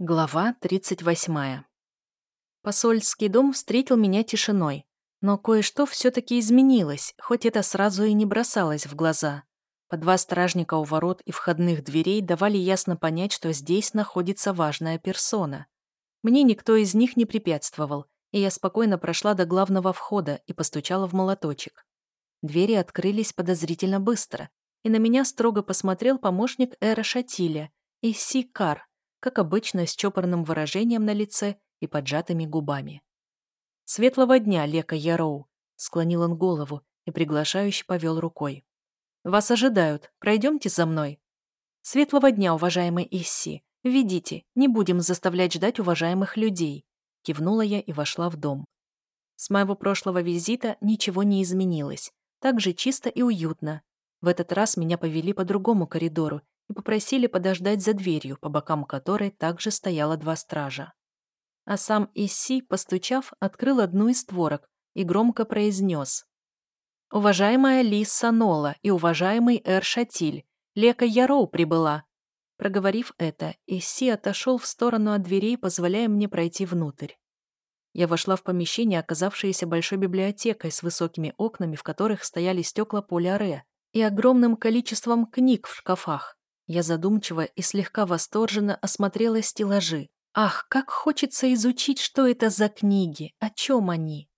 Глава 38. Посольский дом встретил меня тишиной, но кое-что все-таки изменилось, хоть это сразу и не бросалось в глаза. По два стражника у ворот и входных дверей давали ясно понять, что здесь находится важная персона. Мне никто из них не препятствовал, и я спокойно прошла до главного входа и постучала в молоточек. Двери открылись подозрительно быстро, и на меня строго посмотрел помощник Эра Шатиля, Исси Кар, как обычно, с чопорным выражением на лице и поджатыми губами. «Светлого дня, Лека Яроу!» — склонил он голову и приглашающе повел рукой. «Вас ожидают. Пройдемте за мной». «Светлого дня, уважаемый Исси. Ведите, не будем заставлять ждать уважаемых людей», — кивнула я и вошла в дом. С моего прошлого визита ничего не изменилось. Так же чисто и уютно. В этот раз меня повели по другому коридору и попросили подождать за дверью, по бокам которой также стояло два стража. А сам Исси, постучав, открыл одну из створок и громко произнес. «Уважаемая Лис Санола и уважаемый Эр Шатиль, Лека Яроу прибыла». Проговорив это, Исси отошел в сторону от дверей, позволяя мне пройти внутрь. Я вошла в помещение, оказавшееся большой библиотекой с высокими окнами, в которых стояли стекла поля Ре, и огромным количеством книг в шкафах. Я задумчиво и слегка восторженно осмотрела стеллажи. Ах, как хочется изучить, что это за книги, о чем они.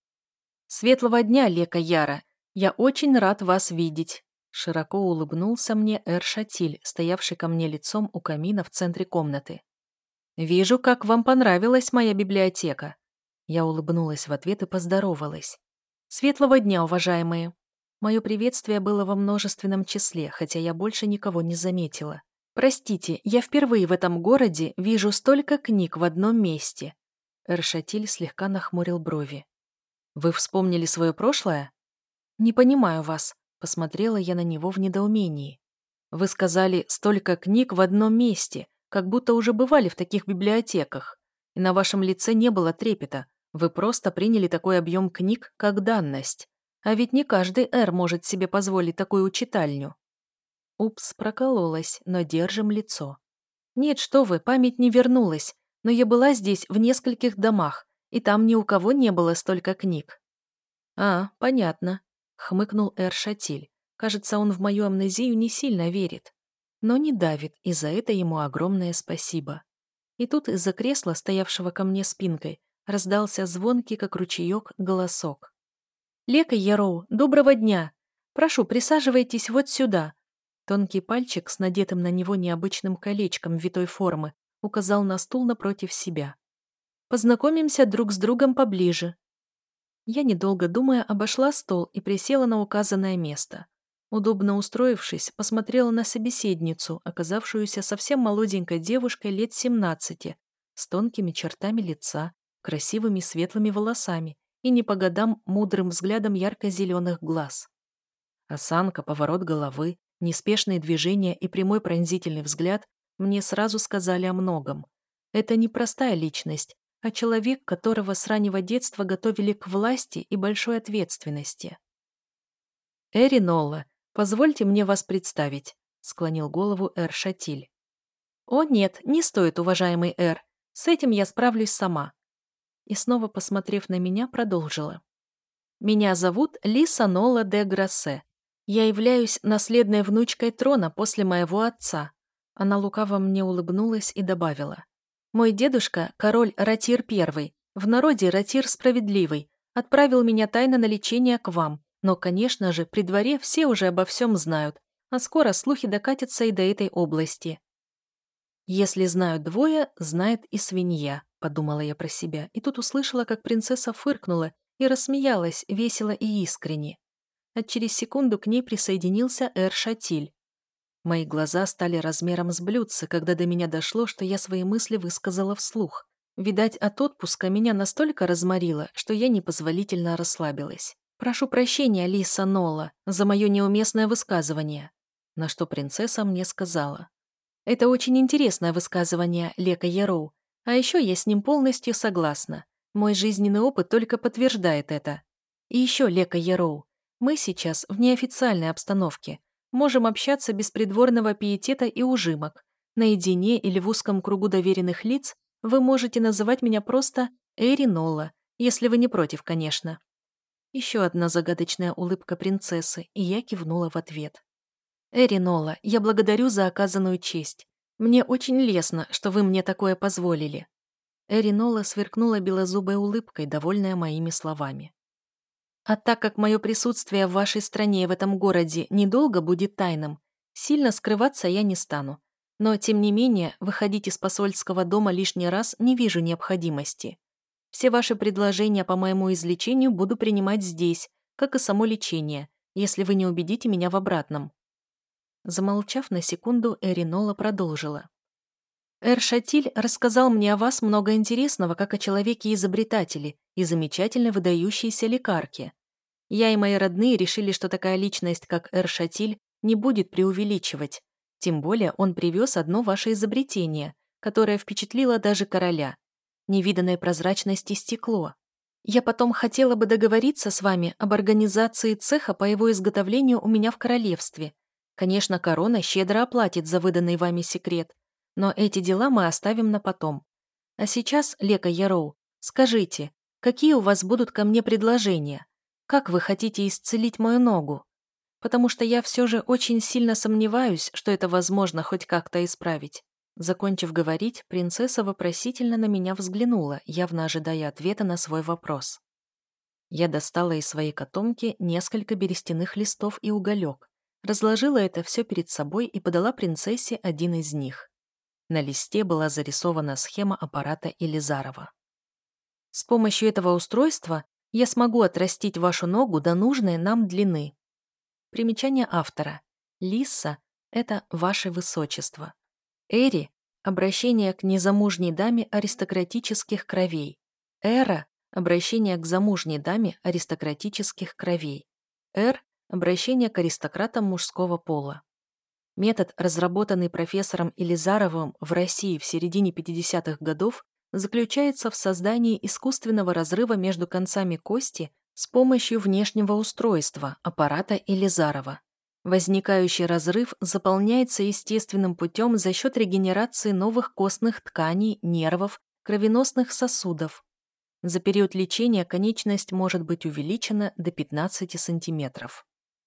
Светлого дня, Лека Яра. Я очень рад вас видеть. Широко улыбнулся мне Эр Шатиль, стоявший ко мне лицом у камина в центре комнаты. «Вижу, как вам понравилась моя библиотека». Я улыбнулась в ответ и поздоровалась. «Светлого дня, уважаемые. Мое приветствие было во множественном числе, хотя я больше никого не заметила. «Простите, я впервые в этом городе вижу столько книг в одном месте». Эршатиль слегка нахмурил брови. «Вы вспомнили свое прошлое?» «Не понимаю вас», — посмотрела я на него в недоумении. «Вы сказали, столько книг в одном месте, как будто уже бывали в таких библиотеках, и на вашем лице не было трепета, вы просто приняли такой объем книг как данность. А ведь не каждый эр может себе позволить такую читальню. Упс, прокололась, но держим лицо. Нет, что вы, память не вернулась, но я была здесь в нескольких домах, и там ни у кого не было столько книг. А, понятно, хмыкнул Эр Шатиль. Кажется, он в мою амнезию не сильно верит. Но не давит, и за это ему огромное спасибо. И тут из-за кресла, стоявшего ко мне спинкой, раздался звонкий, как ручеек, голосок. «Лека Яроу, доброго дня! Прошу, присаживайтесь вот сюда!» Тонкий пальчик с надетым на него необычным колечком витой формы указал на стул напротив себя. «Познакомимся друг с другом поближе». Я, недолго думая, обошла стол и присела на указанное место. Удобно устроившись, посмотрела на собеседницу, оказавшуюся совсем молоденькой девушкой лет 17, с тонкими чертами лица, красивыми светлыми волосами и не по годам мудрым взглядом ярко-зеленых глаз. Осанка, поворот головы, неспешные движения и прямой пронзительный взгляд мне сразу сказали о многом. Это не простая личность, а человек, которого с раннего детства готовили к власти и большой ответственности. «Эри Нолла, позвольте мне вас представить», — склонил голову Эр Шатиль. «О нет, не стоит, уважаемый Эр. С этим я справлюсь сама и снова, посмотрев на меня, продолжила. «Меня зовут Лиса Нола де Грассе. Я являюсь наследной внучкой трона после моего отца». Она лукаво мне улыбнулась и добавила. «Мой дедушка, король Ратир I, в народе Ратир Справедливый, отправил меня тайно на лечение к вам, но, конечно же, при дворе все уже обо всем знают, а скоро слухи докатятся и до этой области. Если знают двое, знает и свинья подумала я про себя, и тут услышала, как принцесса фыркнула и рассмеялась весело и искренне. А через секунду к ней присоединился Эр Шатиль. Мои глаза стали размером с блюдца, когда до меня дошло, что я свои мысли высказала вслух. Видать, от отпуска меня настолько разморило, что я непозволительно расслабилась. «Прошу прощения, Лиса Нола, за мое неуместное высказывание», на что принцесса мне сказала. «Это очень интересное высказывание, Лека Яроу, а еще я с ним полностью согласна. Мой жизненный опыт только подтверждает это. И еще, Лека Яроу, мы сейчас в неофициальной обстановке. Можем общаться без придворного пиетета и ужимок. Наедине или в узком кругу доверенных лиц Вы можете называть меня просто Эринола, если вы не против, конечно». Еще одна загадочная улыбка принцессы, и я кивнула в ответ. «Эринола, я благодарю за оказанную честь. Мне очень лестно, что вы мне такое позволили». Эринола сверкнула белозубой улыбкой, довольная моими словами. «А так как мое присутствие в вашей стране и в этом городе недолго будет тайным, сильно скрываться я не стану. Но, тем не менее, выходить из посольского дома лишний раз не вижу необходимости. Все ваши предложения по моему излечению буду принимать здесь, как и само лечение, если вы не убедите меня в обратном». Замолчав на секунду, Эринола продолжила. «Эр Шатиль рассказал мне о вас много интересного, как о человеке-изобретателе и замечательно выдающейся лекарке. Я и мои родные решили, что такая личность, как Эр Шатиль, не будет преувеличивать. Тем более он привез одно ваше изобретение, которое впечатлило даже короля. Невиданной прозрачности стекло. Я потом хотела бы договориться с вами об организации цеха по его изготовлению у меня в королевстве, Конечно, корона щедро оплатит за выданный вами секрет, но эти дела мы оставим на потом. А сейчас, Лека Яроу, скажите, какие у вас будут ко мне предложения? Как вы хотите исцелить мою ногу? Потому что я все же очень сильно сомневаюсь, что это возможно хоть как-то исправить. Закончив говорить, принцесса вопросительно на меня взглянула, явно ожидая ответа на свой вопрос. Я достала из своей котомки несколько берестяных листов и уголек, разложила это все перед собой и подала принцессе один из них. На листе была зарисована схема аппарата Елизарова. С помощью этого устройства я смогу отрастить вашу ногу до нужной нам длины. Примечание автора. Лиса – это ваше высочество. Эри – обращение к незамужней даме аристократических кровей. Эра – обращение к замужней даме аристократических кровей. Эр Обращение к аристократам мужского пола. Метод, разработанный профессором Елизаровым в России в середине 50-х годов, заключается в создании искусственного разрыва между концами кости с помощью внешнего устройства, аппарата Елизарова. Возникающий разрыв заполняется естественным путем за счет регенерации новых костных тканей, нервов, кровеносных сосудов. За период лечения конечность может быть увеличена до 15 сантиметров.